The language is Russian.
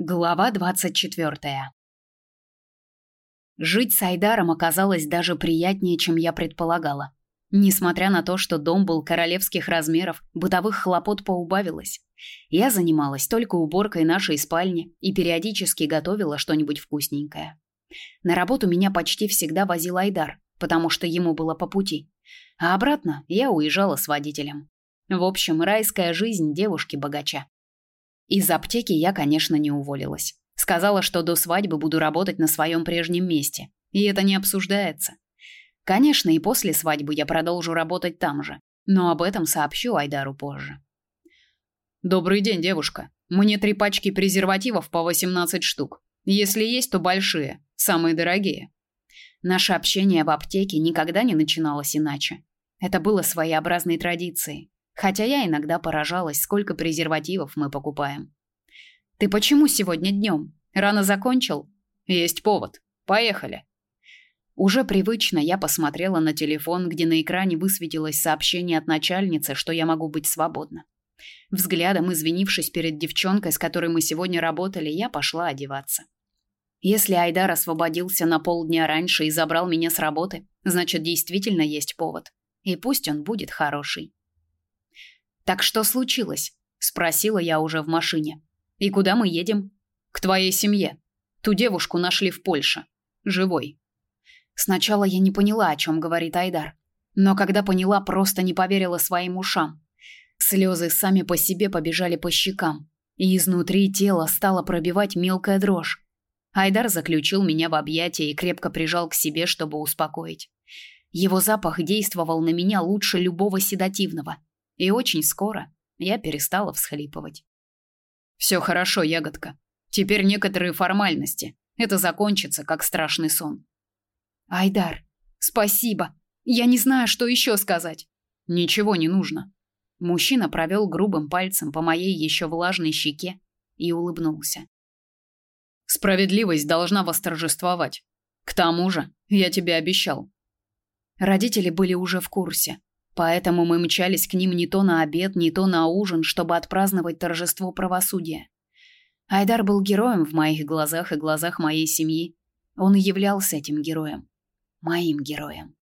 Глава 24. Жить с Айдаром оказалось даже приятнее, чем я предполагала. Несмотря на то, что дом был королевских размеров, бытовых хлопот поубавилось. Я занималась только уборкой нашей спальни и периодически готовила что-нибудь вкусненькое. На работу меня почти всегда возил Айдар, потому что ему было по пути. А обратно я уезжала с водителем. В общем, райская жизнь девушки-богача. Из аптеки я, конечно, не уволилась. Сказала, что до свадьбы буду работать на своем прежнем месте, и это не обсуждается. Конечно, и после свадьбы я продолжу работать там же, но об этом сообщу Айдару позже. Добрый день, девушка. Мне три пачки презервативов по 18 штук. Если есть, то большие, самые дорогие. Наше общение в аптеке никогда не начиналось иначе. Это было своеобразной традицией хотя я иногда поражалась, сколько презервативов мы покупаем. Ты почему сегодня днем? Рано закончил? Есть повод. Поехали. Уже привычно я посмотрела на телефон, где на экране высветилось сообщение от начальницы, что я могу быть свободна. Взглядом извинившись перед девчонкой, с которой мы сегодня работали, я пошла одеваться. Если Айдар освободился на полдня раньше и забрал меня с работы, значит, действительно есть повод. И пусть он будет хороший. Так что случилось? спросила я уже в машине. И куда мы едем? К твоей семье. Ту девушку нашли в Польше, живой. Сначала я не поняла, о чем говорит Айдар, но когда поняла, просто не поверила своим ушам. Слезы сами по себе побежали по щекам, и изнутри тела стала пробивать мелкая дрожь. Айдар заключил меня в объятия и крепко прижал к себе, чтобы успокоить. Его запах действовал на меня лучше любого седативного. И очень скоро я перестала всхлипывать. Все хорошо, ягодка. Теперь некоторые формальности. Это закончится, как страшный сон. Айдар, спасибо. Я не знаю, что еще сказать. Ничего не нужно. Мужчина провел грубым пальцем по моей еще влажной щеке и улыбнулся. Справедливость должна восторжествовать. К тому же, я тебе обещал. Родители были уже в курсе. Поэтому мы мчались к ним не то на обед, не то на ужин, чтобы отпраздновать торжество правосудия. Айдар был героем в моих глазах и глазах моей семьи. Он являлся этим героем. Моим героем.